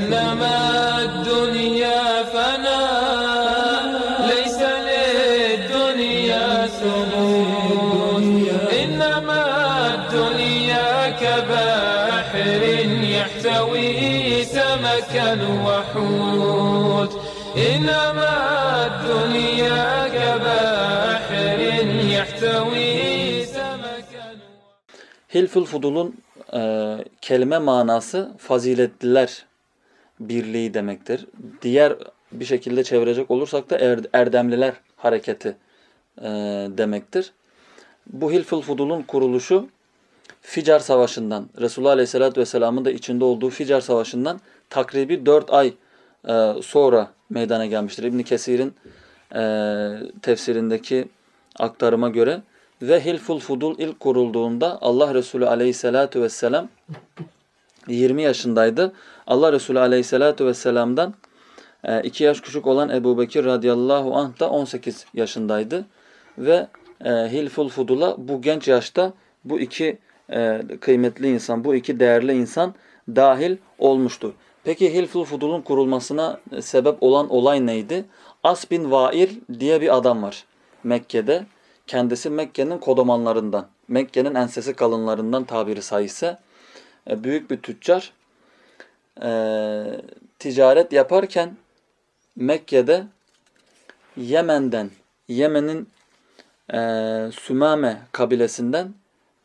إنما الدنيا فناء ليس للدنيا ثبوت إنما الدنيا كبحر يحتوي سمكا وحوت. إنما الدنيا كبحر يحتوي سمكا Hilful Fudul'un e, kelime manası faziletliler. Birliği demektir. Diğer bir şekilde çevirecek olursak da er- erdemliler hareketi e, demektir. Bu Hilful Fudul'un kuruluşu Ficar Savaşı'ndan, Resulullah Aleyhisselatü Vesselam'ın da içinde olduğu Ficar Savaşı'ndan takribi 4 ay e, sonra meydana gelmiştir. İbn Kesir'in e, tefsirindeki aktarıma göre ve Hilful Fudul ilk kurulduğunda Allah Resulü Aleyhisselatü Vesselam 20 yaşındaydı. Allah Resulü Aleyhisselatü Vesselam'dan 2 yaş küçük olan Ebu Bekir radıyallahu anh da 18 yaşındaydı. Ve e, Hilful Fudul'a bu genç yaşta bu iki e, kıymetli insan, bu iki değerli insan dahil olmuştu. Peki Hilful Fudul'un kurulmasına e, sebep olan olay neydi? As bin Vail diye bir adam var Mekke'de. Kendisi Mekke'nin kodomanlarından, Mekke'nin ensesi kalınlarından tabiri sayısı. E, büyük bir tüccar. E, ticaret yaparken Mekke'de Yemen'den, Yemen'in e, Sümame kabilesinden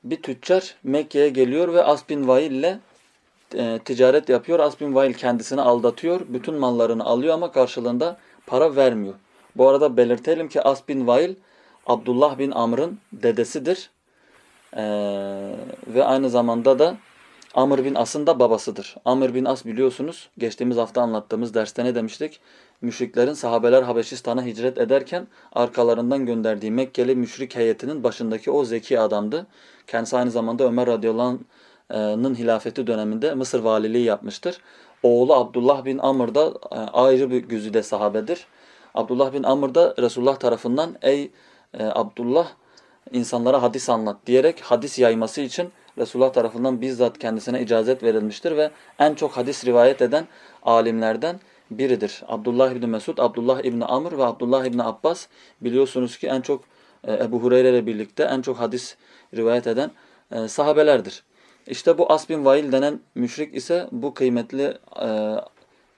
bir tüccar Mekke'ye geliyor ve As bin Vail ile e, ticaret yapıyor. As bin Vail kendisini aldatıyor. Bütün mallarını alıyor ama karşılığında para vermiyor. Bu arada belirtelim ki As bin Vail Abdullah bin Amr'ın dedesidir. E, ve aynı zamanda da Amr bin As'ın da babasıdır. Amr bin As biliyorsunuz geçtiğimiz hafta anlattığımız derste ne demiştik? Müşriklerin sahabeler Habeşistan'a hicret ederken arkalarından gönderdiği Mekkeli müşrik heyetinin başındaki o zeki adamdı. Kendisi aynı zamanda Ömer radıyallahu anh'ın hilafeti döneminde Mısır valiliği yapmıştır. Oğlu Abdullah bin Amr da e, ayrı bir güzide sahabedir. Abdullah bin Amr da Resulullah tarafından ey e, Abdullah insanlara hadis anlat diyerek hadis yayması için Resulullah tarafından bizzat kendisine icazet verilmiştir ve en çok hadis rivayet eden alimlerden biridir. Abdullah İbni Mesud, Abdullah İbni Amr ve Abdullah İbni Abbas biliyorsunuz ki en çok e, Ebu Hureyre ile birlikte en çok hadis rivayet eden e, sahabelerdir. İşte bu As bin Vail denen müşrik ise bu kıymetli e,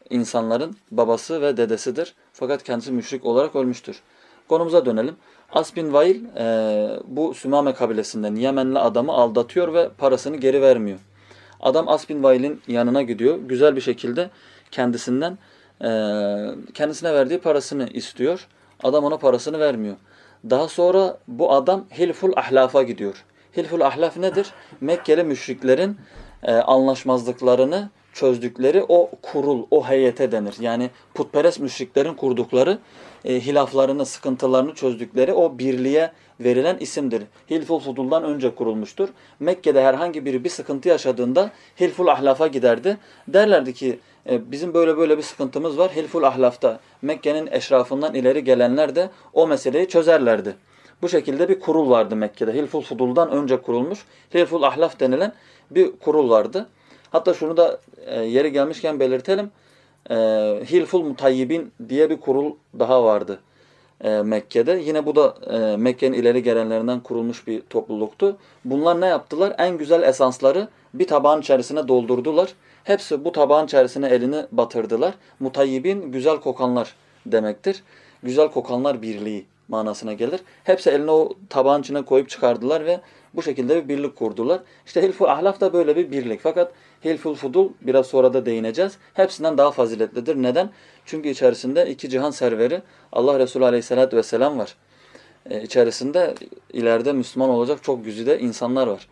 insanların babası ve dedesidir. Fakat kendisi müşrik olarak ölmüştür. Konumuza dönelim. As Vail e, bu Sümame kabilesinden Yemenli adamı aldatıyor ve parasını geri vermiyor. Adam As Vail'in yanına gidiyor. Güzel bir şekilde kendisinden e, kendisine verdiği parasını istiyor. Adam ona parasını vermiyor. Daha sonra bu adam Hilful Ahlaf'a gidiyor. Hilful Ahlaf nedir? Mekkeli müşriklerin e, anlaşmazlıklarını çözdükleri o kurul, o heyete denir. Yani putperest müşriklerin kurdukları e, hilaflarını, sıkıntılarını çözdükleri o birliğe verilen isimdir. Hilful Fudul'dan önce kurulmuştur. Mekke'de herhangi biri bir sıkıntı yaşadığında Hilful Ahlaf'a giderdi. Derlerdi ki e, bizim böyle böyle bir sıkıntımız var. Hilful Ahlaf'ta Mekke'nin eşrafından ileri gelenler de o meseleyi çözerlerdi. Bu şekilde bir kurul vardı Mekke'de. Hilful Fudul'dan önce kurulmuş Hilful Ahlaf denilen bir kurul vardı. Hatta şunu da e, yeri gelmişken belirtelim. E, Hilful Mutayyibin diye bir kurul daha vardı e, Mekke'de. Yine bu da e, Mekke'nin ileri gelenlerinden kurulmuş bir topluluktu. Bunlar ne yaptılar? En güzel esansları bir tabağın içerisine doldurdular. Hepsi bu tabağın içerisine elini batırdılar. Mutayyibin güzel kokanlar demektir. Güzel kokanlar birliği manasına gelir. Hepsi elini o tabağın içine koyup çıkardılar ve bu şekilde bir birlik kurdular. İşte Hilful Ahlaf da böyle bir birlik. Fakat Hilful Fudul biraz sonra da değineceğiz. Hepsinden daha faziletlidir. Neden? Çünkü içerisinde iki cihan serveri Allah Resulü Aleyhisselatü Vesselam var. Ee, içerisinde ileride Müslüman olacak çok güzide insanlar var.